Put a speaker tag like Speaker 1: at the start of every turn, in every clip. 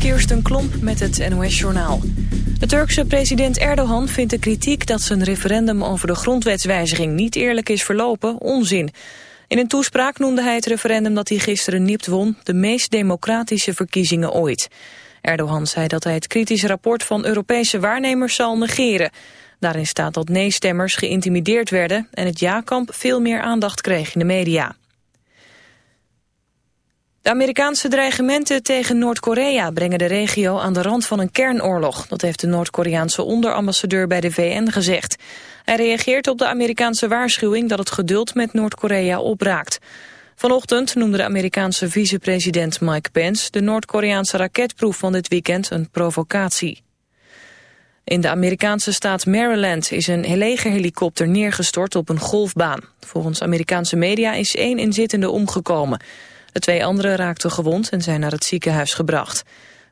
Speaker 1: Kirsten Klomp met het NOS-journaal. De Turkse president Erdogan vindt de kritiek dat zijn referendum over de grondwetswijziging niet eerlijk is verlopen onzin. In een toespraak noemde hij het referendum dat hij gisteren nipt won de meest democratische verkiezingen ooit. Erdogan zei dat hij het kritische rapport van Europese waarnemers zal negeren. Daarin staat dat nee-stemmers geïntimideerd werden en het ja-kamp veel meer aandacht kreeg in de media. De Amerikaanse dreigementen tegen Noord-Korea brengen de regio aan de rand van een kernoorlog. Dat heeft de Noord-Koreaanse onderambassadeur bij de VN gezegd. Hij reageert op de Amerikaanse waarschuwing dat het geduld met Noord-Korea opraakt. Vanochtend noemde de Amerikaanse vicepresident Mike Pence de Noord-Koreaanse raketproef van dit weekend een provocatie. In de Amerikaanse staat Maryland is een legerhelikopter neergestort op een golfbaan. Volgens Amerikaanse media is één inzittende omgekomen. De twee anderen raakten gewond en zijn naar het ziekenhuis gebracht.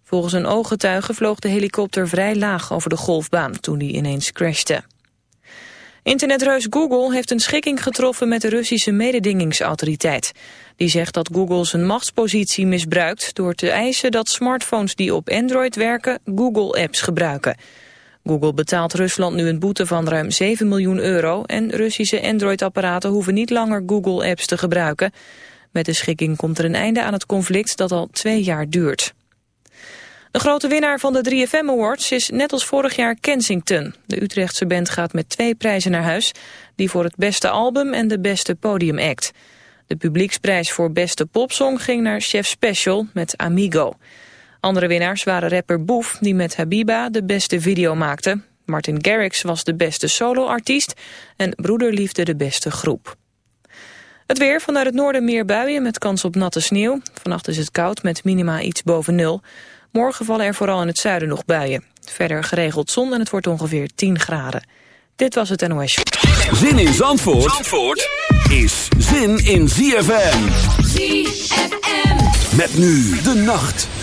Speaker 1: Volgens een ooggetuige vloog de helikopter vrij laag over de golfbaan toen die ineens crashte. Internetreus Google heeft een schikking getroffen met de Russische mededingingsautoriteit. Die zegt dat Google zijn machtspositie misbruikt door te eisen dat smartphones die op Android werken Google-apps gebruiken. Google betaalt Rusland nu een boete van ruim 7 miljoen euro en Russische Android-apparaten hoeven niet langer Google-apps te gebruiken. Met de schikking komt er een einde aan het conflict dat al twee jaar duurt. De grote winnaar van de 3FM Awards is net als vorig jaar Kensington. De Utrechtse band gaat met twee prijzen naar huis. Die voor het beste album en de beste podiumact. De publieksprijs voor beste popsong ging naar Chef Special met Amigo. Andere winnaars waren rapper Boef, die met Habiba de beste video maakte. Martin Garrix was de beste soloartiest en Broederliefde de beste groep. Het weer, vanuit het noorden meer buien met kans op natte sneeuw. Vannacht is het koud met minima iets boven nul. Morgen vallen er vooral in het zuiden nog buien. Verder geregeld zon en het wordt ongeveer 10 graden. Dit was het NOS.
Speaker 2: Zin in Zandvoort, Zandvoort is zin in ZFM. ZFM. Met nu de nacht.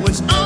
Speaker 3: You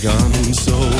Speaker 4: begun. So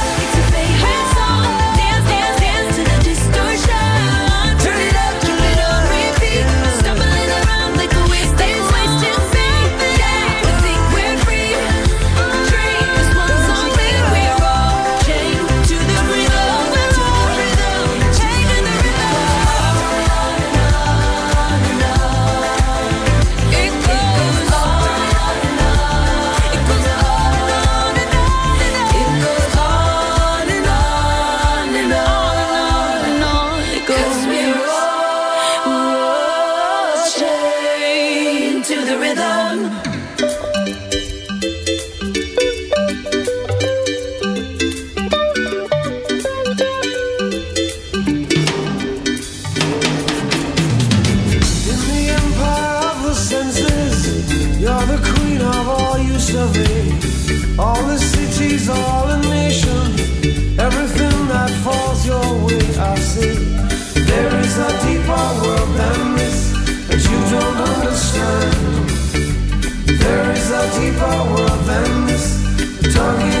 Speaker 5: talking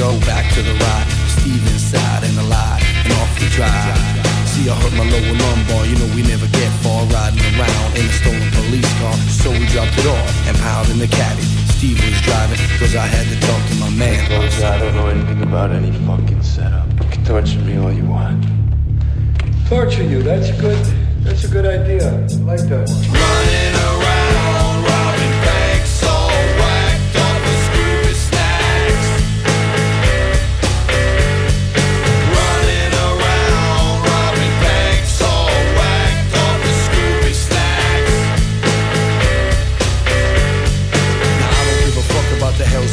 Speaker 5: go,
Speaker 6: back to the ride. Steve inside and alive, and off the drive. See, I hurt my lower lumbar, you know we never get far riding around in a stolen police car. So we dropped it off and piled in the caddy. Steve was driving, cause I had to talk to my man.
Speaker 7: Look, I don't know anything about any fucking setup. You can torture me all you want.
Speaker 8: Torture you, that's a good that's a good idea. I like that one.
Speaker 4: Running around,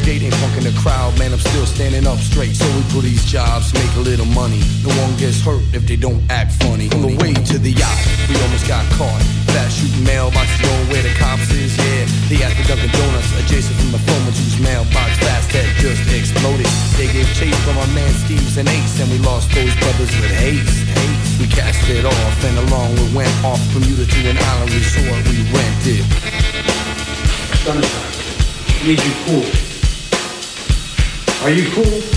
Speaker 6: Hell's ain't punking the crowd, man. I'm still standing up straight. So we do these jobs, make a little money. No one gets hurt if they don't act funny. On the way to the yacht, we almost got caught. Fast shooting mailboxes going where the cops is, yeah. They at the Dunkin' Donuts, adjacent from the phone whose mailbox fast had just exploded. They gave chase from our man Steve's and Ace, and we lost those brothers with haste. We cast it off, and along we went off Bermuda to an island resort we rented.
Speaker 8: Sunshine. Need you cool. Are you cool?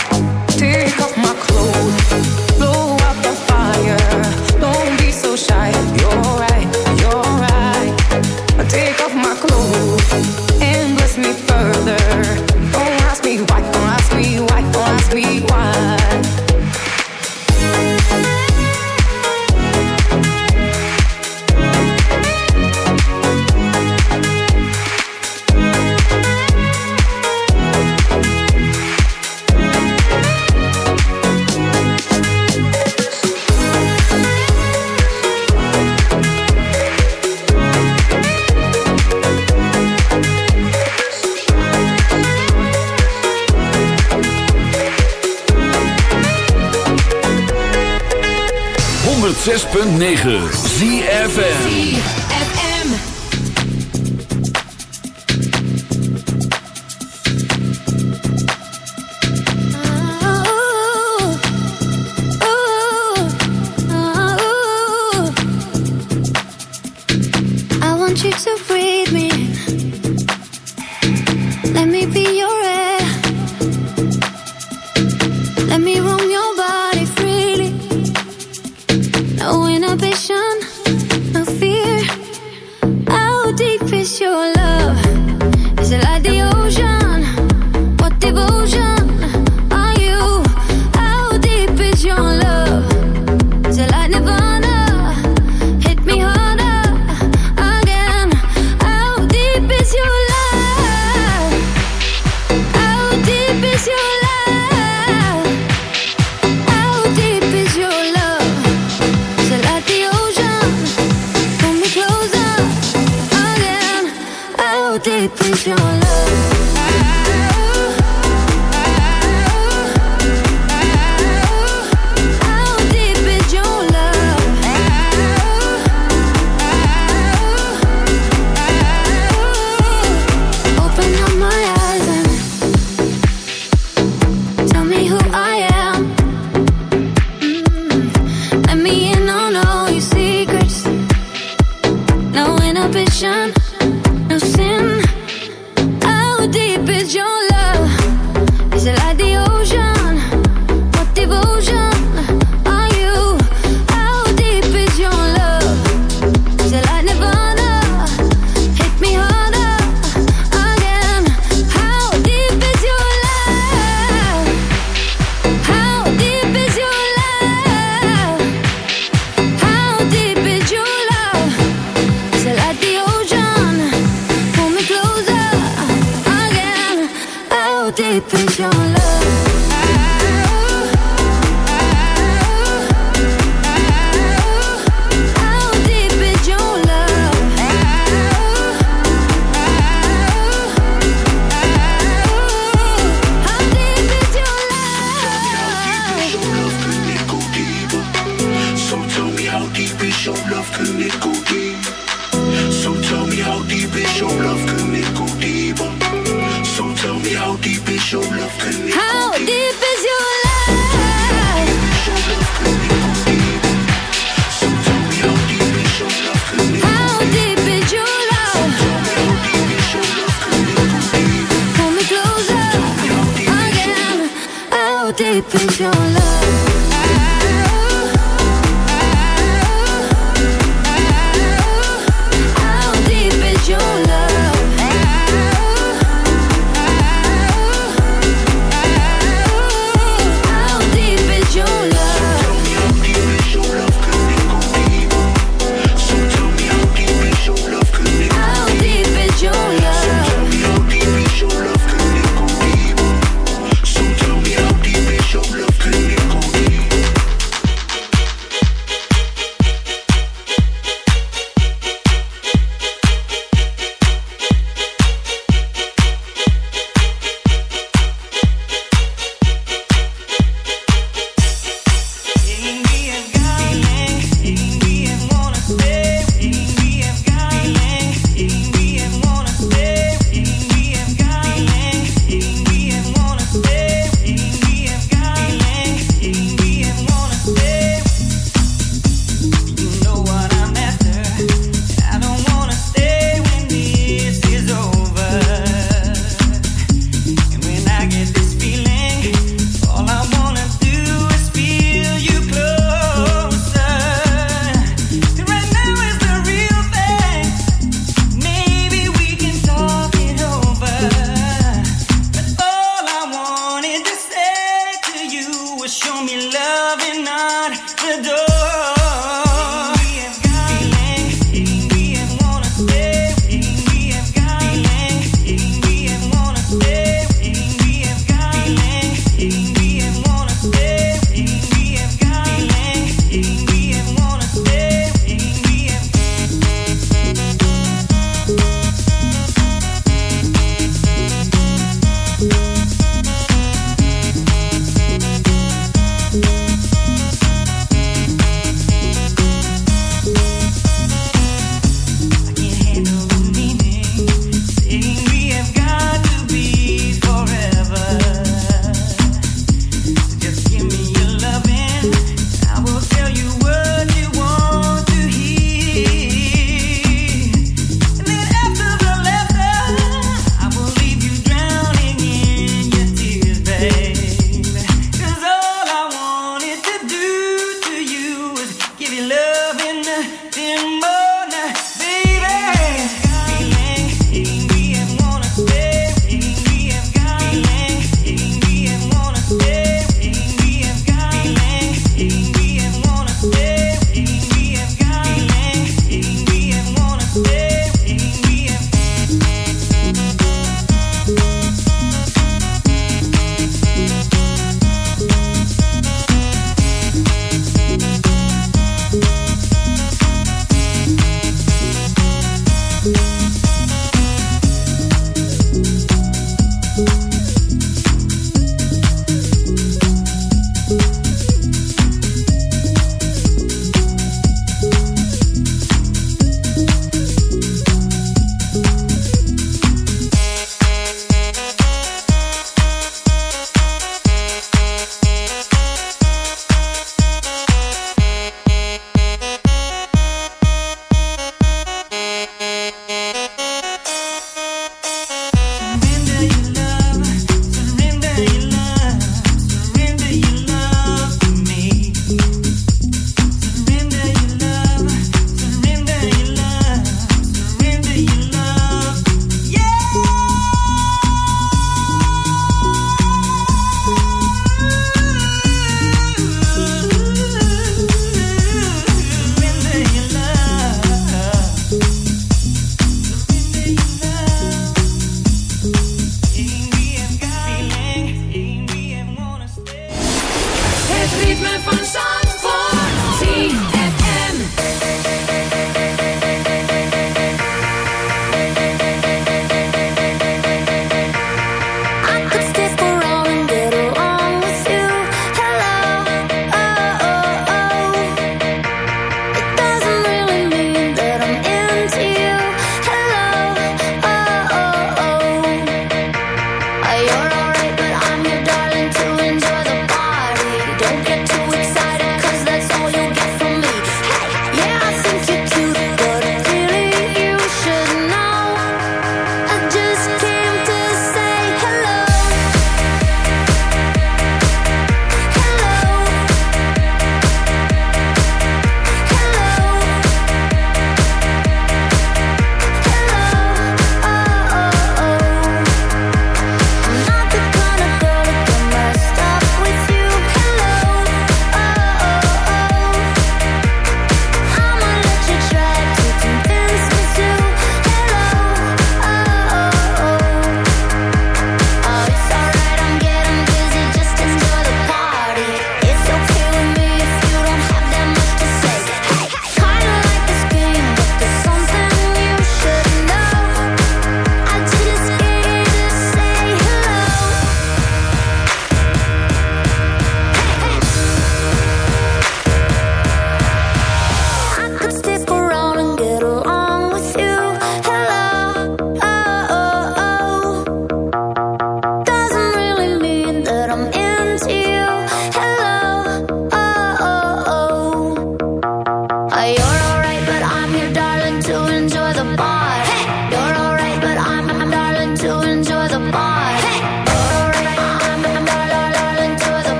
Speaker 9: 6.9.
Speaker 4: 106.9
Speaker 10: ZFN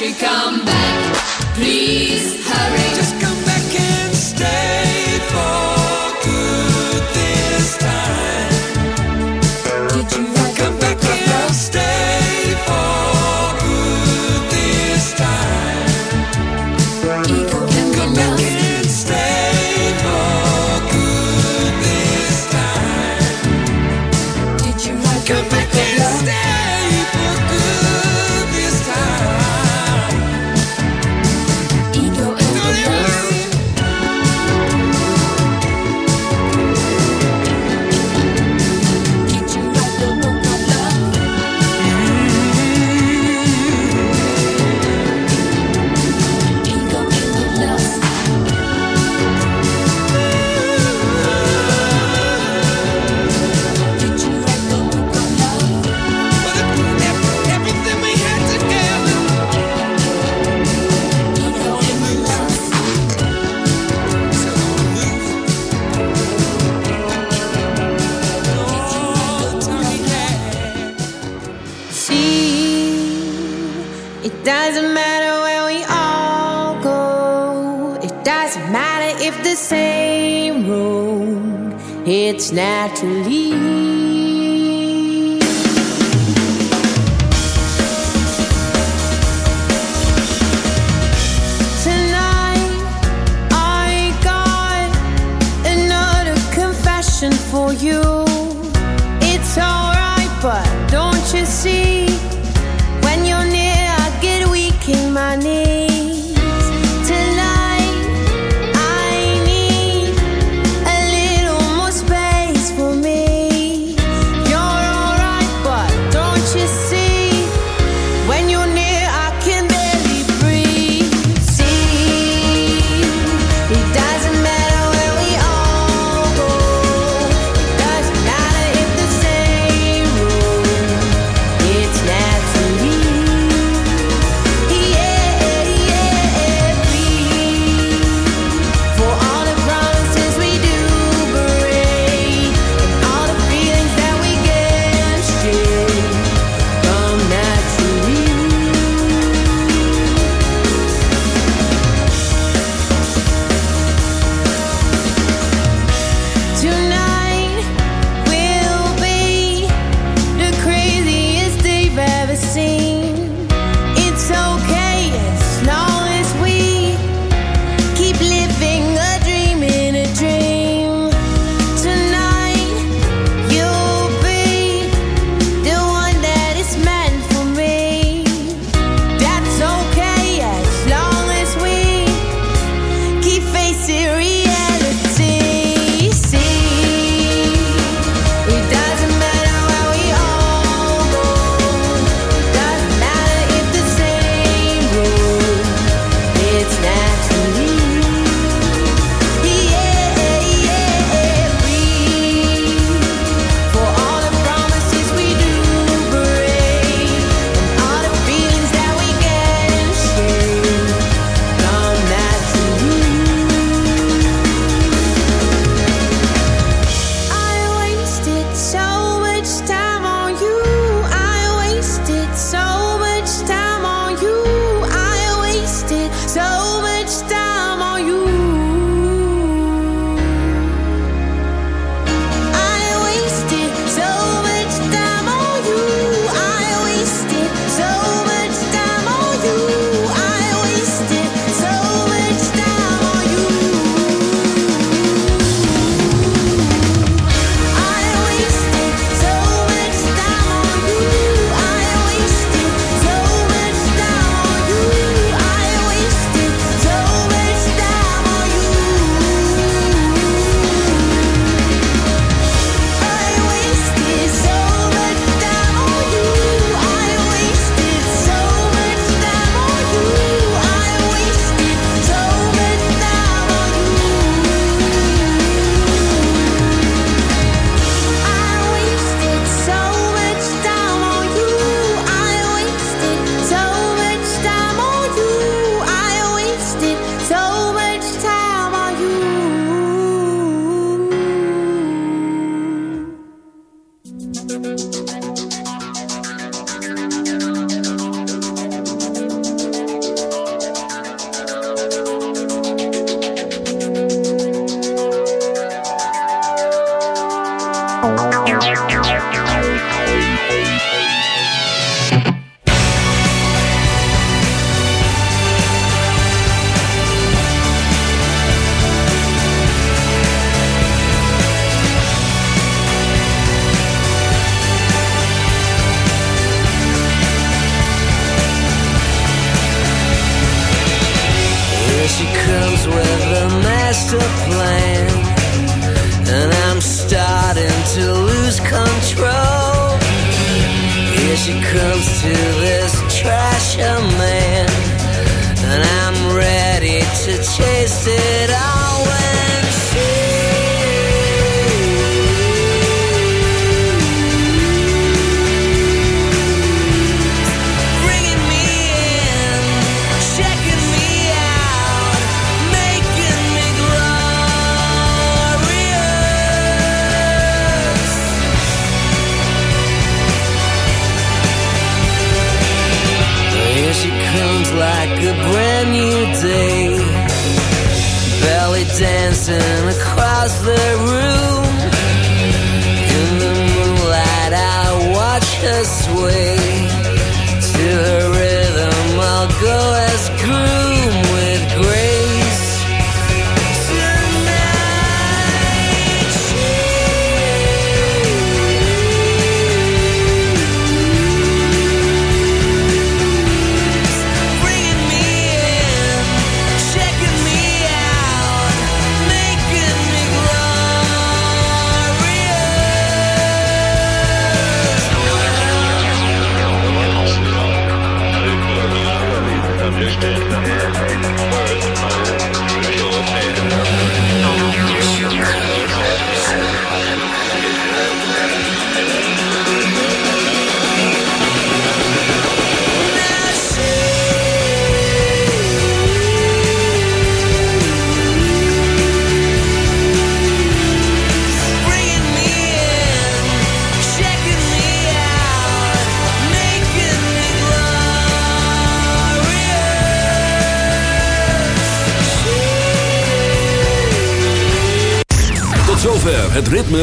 Speaker 4: She
Speaker 10: come back?